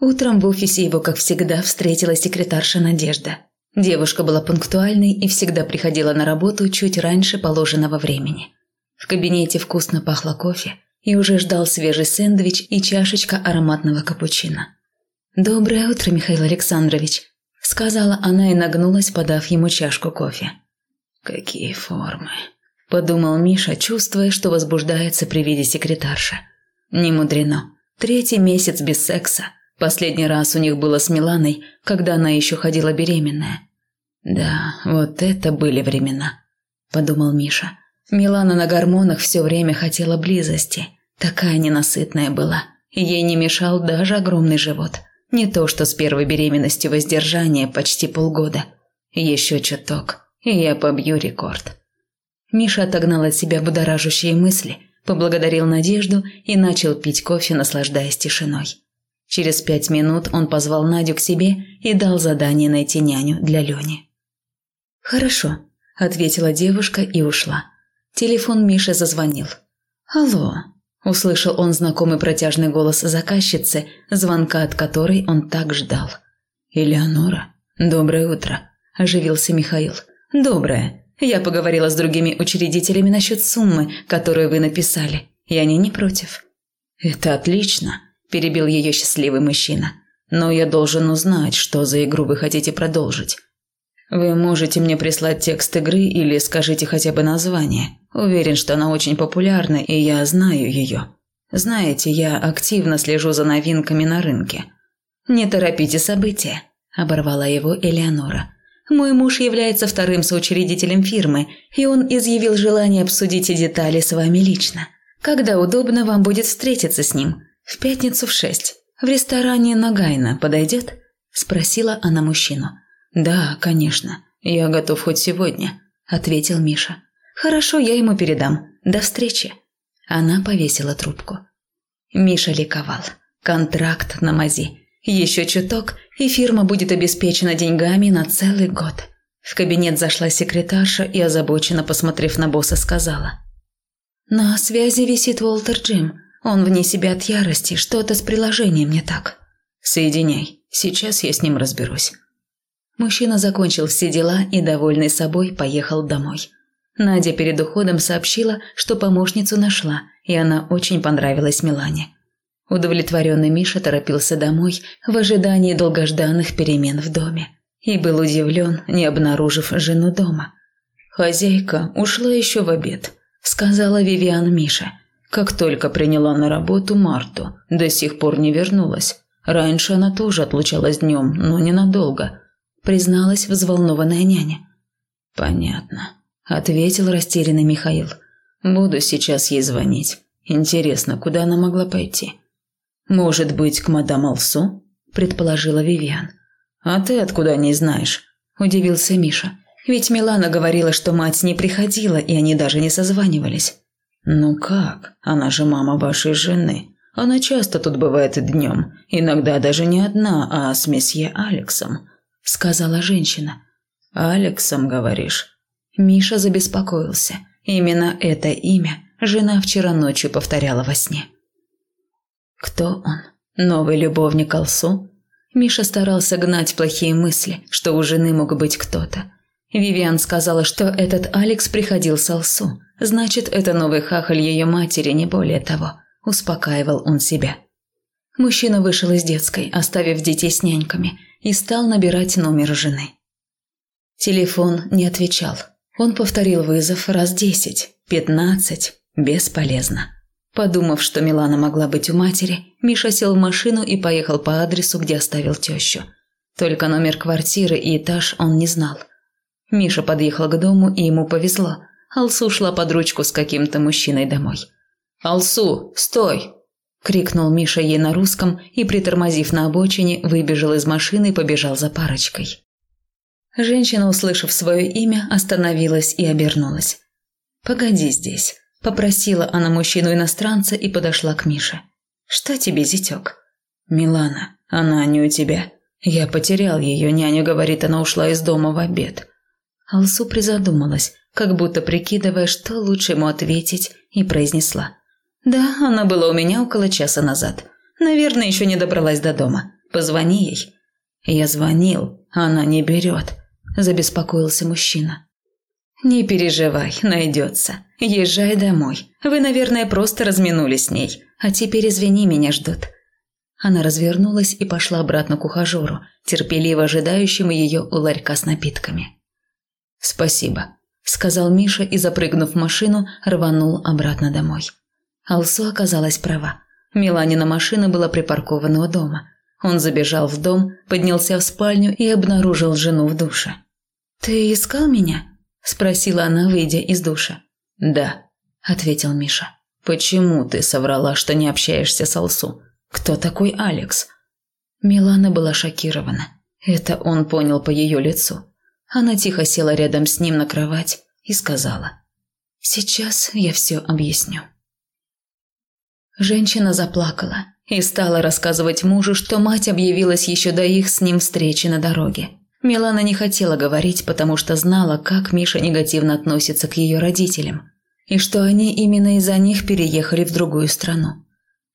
Утром в офисе его, как всегда, встретила секретарша Надежда. Девушка была пунктуальной и всегда приходила на работу чуть раньше положенного времени. В кабинете вкусно пахло кофе, и уже ждал свежий сэндвич и чашечка ароматного капучино. «Доброе утро, Михаил Александрович», – сказала она и нагнулась, подав ему чашку кофе. «Какие формы», – подумал Миша, чувствуя, что возбуждается при виде секретарша. «Не мудрено. Третий месяц без секса. Последний раз у них было с Миланой, когда она еще ходила беременная». «Да, вот это были времена», – подумал Миша. Милана на гормонах все время хотела близости. Такая ненасытная была. Ей не мешал даже огромный живот. Не то, что с первой беременностью воздержания почти полгода. Еще чуток, и я побью рекорд. Миша отогнал от себя будоражащие мысли, поблагодарил Надежду и начал пить кофе, наслаждаясь тишиной. Через пять минут он позвал Надю к себе и дал задание найти няню для Лени. «Хорошо», – ответила девушка и ушла. Телефон Миши зазвонил. «Алло», – услышал он знакомый протяжный голос заказчицы, звонка от которой он так ждал. «Элеонора, доброе утро», – оживился Михаил. «Доброе. Я поговорила с другими учредителями насчет суммы, которую вы написали, и они не против». «Это отлично», – перебил ее счастливый мужчина. «Но я должен узнать, что за игру вы хотите продолжить. Вы можете мне прислать текст игры или скажите хотя бы название. Уверен, что она очень популярна, и я знаю ее. Знаете, я активно слежу за новинками на рынке. Не торопите события, оборвала его Элеонора. Мой муж является вторым соучредителем фирмы, и он изъявил желание обсудить детали с вами лично. Когда удобно вам будет встретиться с ним? В пятницу в шесть. В ресторане Нагайна подойдет? Спросила она мужчину. Да, конечно. Я готов хоть сегодня, ответил Миша. «Хорошо, я ему передам. До встречи». Она повесила трубку. Миша ликовал. Контракт на мази. Еще чуток, и фирма будет обеспечена деньгами на целый год. В кабинет зашла секретарша и, озабоченно посмотрев на босса, сказала. «На связи висит Уолтер Джим. Он вне себя от ярости. Что-то с приложением не так». «Соединяй. Сейчас я с ним разберусь». Мужчина закончил все дела и, довольный собой, поехал домой. Надя перед уходом сообщила, что помощницу нашла, и она очень понравилась Милане. Удовлетворенный Миша торопился домой в ожидании долгожданных перемен в доме и был удивлен, не обнаружив жену дома. «Хозяйка ушла еще в обед», – сказала Вивиан Миша. Как только приняла на работу Марту, до сих пор не вернулась. Раньше она тоже отлучалась днем, но ненадолго, призналась взволнованная няня. «Понятно», ответил растерянный Михаил. Буду сейчас ей звонить. Интересно, куда она могла пойти? Может быть, к мадам Алсу? предположила Вивиан. А ты откуда не знаешь? удивился Миша. Ведь Милана говорила, что мать не приходила, и они даже не созванивались. Ну как? Она же мама вашей жены. Она часто тут бывает днем, иногда даже не одна, а с месье Алексом, сказала женщина. Алексом, говоришь? Миша забеспокоился. Именно это имя жена вчера ночью повторяла во сне. Кто он? Новый любовник Алсу? Миша старался гнать плохие мысли, что у жены мог быть кто-то. Вивиан сказала, что этот Алекс приходил с Алсу. Значит, это новый хахаль ее матери, не более того. Успокаивал он себя. Мужчина вышел из детской, оставив детей с няньками, и стал набирать номер жены. Телефон не отвечал. Он повторил вызов раз десять, пятнадцать, бесполезно. Подумав, что Милана могла быть у матери, Миша сел в машину и поехал по адресу, где оставил тещу. Только номер квартиры и этаж он не знал. Миша подъехал к дому, и ему повезло. Алсу шла под ручку с каким-то мужчиной домой. «Алсу, стой!» – крикнул Миша ей на русском и, притормозив на обочине, выбежал из машины и побежал за парочкой. Женщина, услышав свое имя, остановилась и обернулась. «Погоди здесь», – попросила она мужчину-иностранца и подошла к Мише. «Что тебе, зятек?» «Милана, она не у тебя. Я потерял ее, няня говорит, она ушла из дома в обед». Алсу призадумалась, как будто прикидывая, что лучше ему ответить, и произнесла. «Да, она была у меня около часа назад. Наверное, еще не добралась до дома. Позвони ей». «Я звонил, она не берет», – забеспокоился мужчина. «Не переживай, найдется. Езжай домой. Вы, наверное, просто разминулись с ней. А теперь извини, меня ждут». Она развернулась и пошла обратно к ухажеру, терпеливо ожидающему ее у ларька с напитками. «Спасибо», – сказал Миша и, запрыгнув в машину, рванул обратно домой. Алсу оказалась права. Миланина машина была припаркована у дома. Он забежал в дом, поднялся в спальню и обнаружил жену в душе. «Ты искал меня?» – спросила она, выйдя из душа. «Да», – ответил Миша. «Почему ты соврала, что не общаешься с Алсу? Кто такой Алекс?» Милана была шокирована. Это он понял по ее лицу. Она тихо села рядом с ним на кровать и сказала. «Сейчас я все объясню». Женщина заплакала и стала рассказывать мужу, что мать объявилась еще до их с ним встречи на дороге. Милана не хотела говорить, потому что знала, как Миша негативно относится к ее родителям, и что они именно из-за них переехали в другую страну.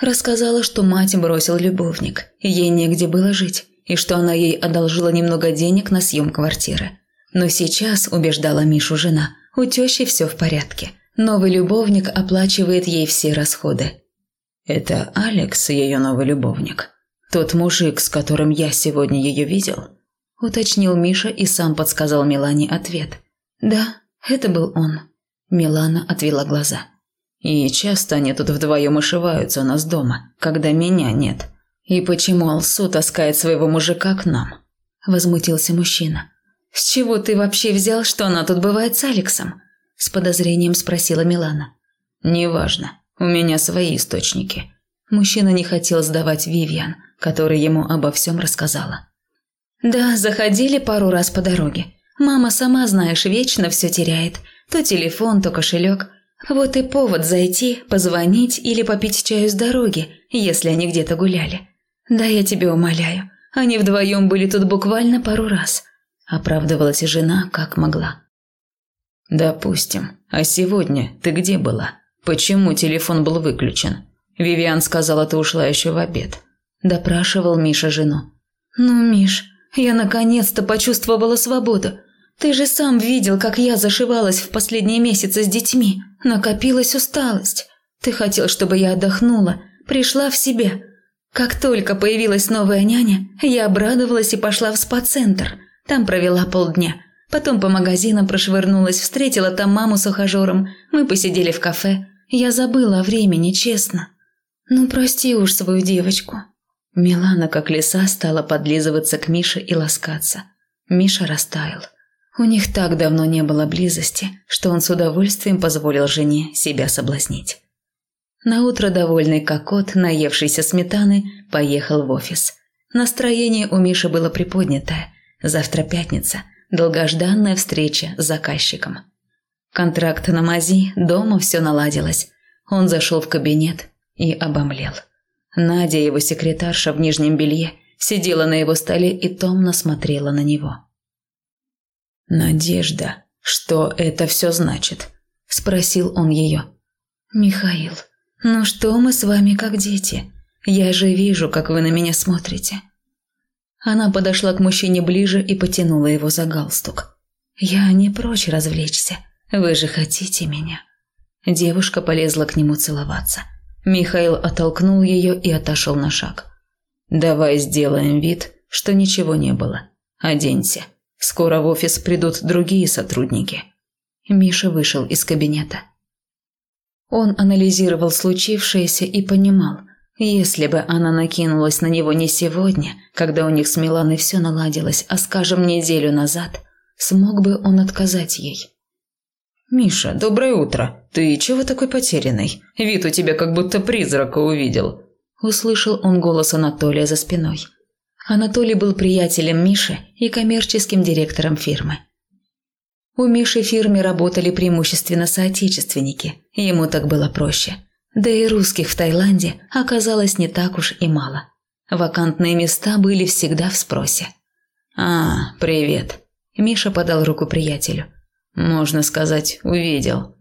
Рассказала, что мать бросил любовник, ей негде было жить, и что она ей одолжила немного денег на съем квартиры. Но сейчас, убеждала Мишу жена, у тещи все в порядке. Новый любовник оплачивает ей все расходы. «Это Алекс, ее новый любовник? Тот мужик, с которым я сегодня ее видел?» уточнил Миша и сам подсказал Милане ответ. «Да, это был он». Милана отвела глаза. «И часто они тут вдвоем ошиваются у нас дома, когда меня нет. И почему Алсу таскает своего мужика к нам?» Возмутился мужчина. «С чего ты вообще взял, что она тут бывает с Алексом?» С подозрением спросила Милана. «Неважно, у меня свои источники». Мужчина не хотел сдавать Вивьян, которая ему обо всем рассказала. «Да, заходили пару раз по дороге. Мама, сама знаешь, вечно все теряет. То телефон, то кошелек. Вот и повод зайти, позвонить или попить чаю с дороги, если они где-то гуляли. Да я тебе умоляю, они вдвоем были тут буквально пару раз». Оправдывалась жена, как могла. «Допустим. А сегодня ты где была? Почему телефон был выключен? Вивиан сказала, ты ушла еще в обед». Допрашивал Миша жену. «Ну, Миш, я наконец-то почувствовала свободу. Ты же сам видел, как я зашивалась в последние месяцы с детьми. Накопилась усталость. Ты хотел, чтобы я отдохнула, пришла в себя. Как только появилась новая няня, я обрадовалась и пошла в спа-центр. Там провела полдня. Потом по магазинам прошвырнулась, встретила там маму с ухажером. Мы посидели в кафе. Я забыла о времени, честно. Ну, прости уж свою девочку. Милана, как лиса, стала подлизываться к Мише и ласкаться. Миша растаял. У них так давно не было близости, что он с удовольствием позволил жене себя соблазнить. Наутро довольный кокот, наевшийся сметаны, поехал в офис. Настроение у Миши было приподнятое. Завтра пятница, долгожданная встреча с заказчиком. Контракт на мази, дома все наладилось. Он зашел в кабинет и обомлел. Надя, его секретарша в нижнем белье, сидела на его столе и томно смотрела на него. «Надежда, что это все значит?» – спросил он ее. «Михаил, ну что мы с вами как дети? Я же вижу, как вы на меня смотрите». Она подошла к мужчине ближе и потянула его за галстук. «Я не прочь развлечься. Вы же хотите меня». Девушка полезла к нему целоваться. Михаил оттолкнул ее и отошел на шаг. «Давай сделаем вид, что ничего не было. Оденься. Скоро в офис придут другие сотрудники». Миша вышел из кабинета. Он анализировал случившееся и понимал, если бы она накинулась на него не сегодня, когда у них с Миланой все наладилось, а, скажем, неделю назад, смог бы он отказать ей. «Миша, доброе утро. Ты чего такой потерянный? Вид у тебя как будто призрака увидел». Услышал он голос Анатолия за спиной. Анатолий был приятелем Миши и коммерческим директором фирмы. У Миши в фирме работали преимущественно соотечественники, ему так было проще. Да и русских в Таиланде оказалось не так уж и мало. Вакантные места были всегда в спросе. «А, привет». Миша подал руку приятелю. Можно сказать, увидел.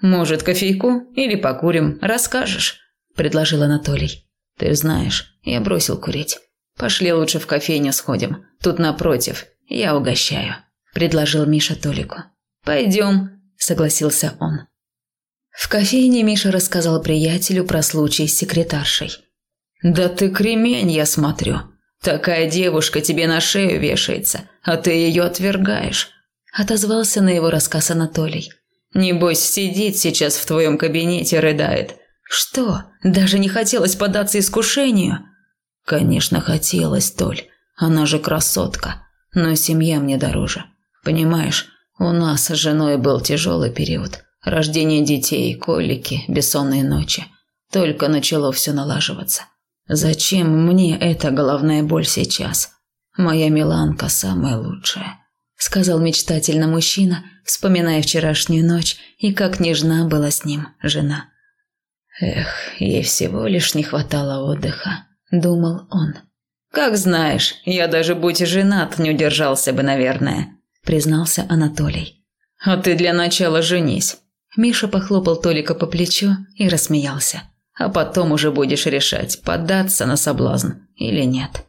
Может, кофейку или покурим, расскажешь, предложил Анатолий. Ты знаешь, я бросил курить. Пошли лучше в кофейню сходим. Тут напротив. Я угощаю», – предложил Миша Толику. «Пойдем», – согласился он. В кофейне Миша рассказал приятелю про случай с секретаршей. «Да ты кремень, я смотрю. Такая девушка тебе на шею вешается, а ты ее отвергаешь», – отозвался на его рассказ Анатолий. «Небось, сидит сейчас в твоем кабинете, рыдает. Что, даже не хотелось податься искушению?» «Конечно, хотелось, Толь. Она же красотка. Но семья мне дороже. Понимаешь, у нас с женой был тяжелый период. Рождение детей, колики, бессонные ночи. Только начало все налаживаться. Зачем мне эта головная боль сейчас? Моя Миланка самая лучшая», – сказал мечтательно мужчина, вспоминая вчерашнюю ночь и как нежна была с ним жена. Эх, ей всего лишь не хватало отдыха. – думал он. «Как знаешь, я даже будь женат, не удержался бы, наверное», – признался Анатолий. «А ты для начала женись». Миша похлопал Толика по плечу и рассмеялся. «А потом уже будешь решать, поддаться на соблазн или нет».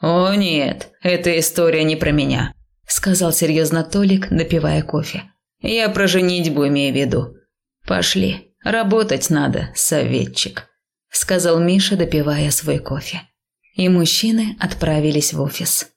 «О нет, эта история не про меня», – сказал серьезно Толик, допивая кофе. «Я про женитьбу имею в виду. Пошли, работать надо, советчик» сказал Миша, допивая свой кофе. И мужчины отправились в офис.